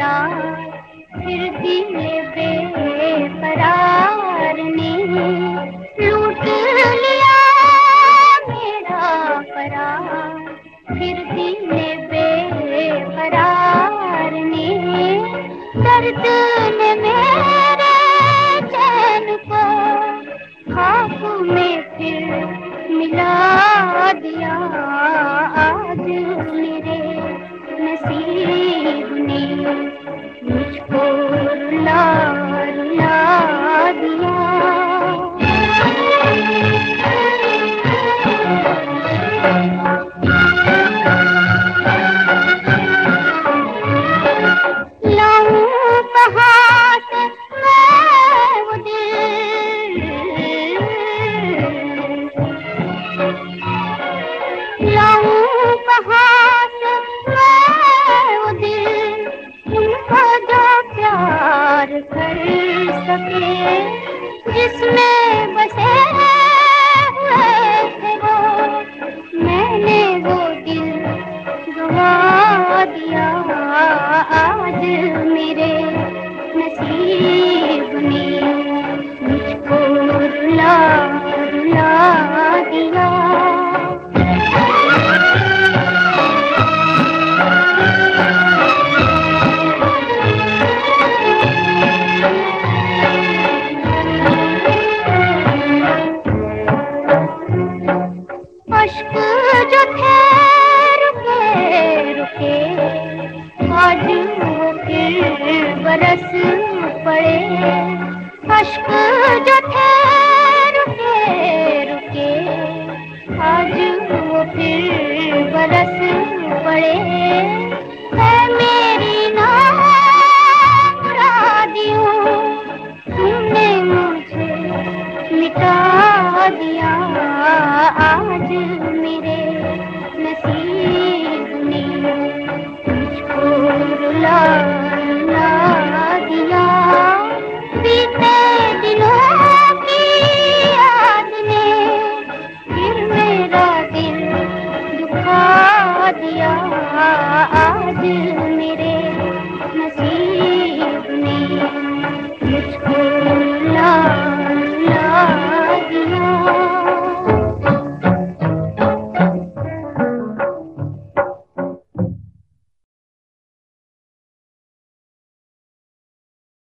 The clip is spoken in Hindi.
फिर दिए बेकरार ने लूट लिया मेरा करार फिर दिए बेकरार ने दर्द ने मेरे चैन को खाक में फिर मिला दिया। आज मेरे नसीब ने किसमें मुश्क जो थे, रुके रुके। आज वो फिर बरस पड़े। मुश्क जो थे, रुके रुके। आज वो फिर see.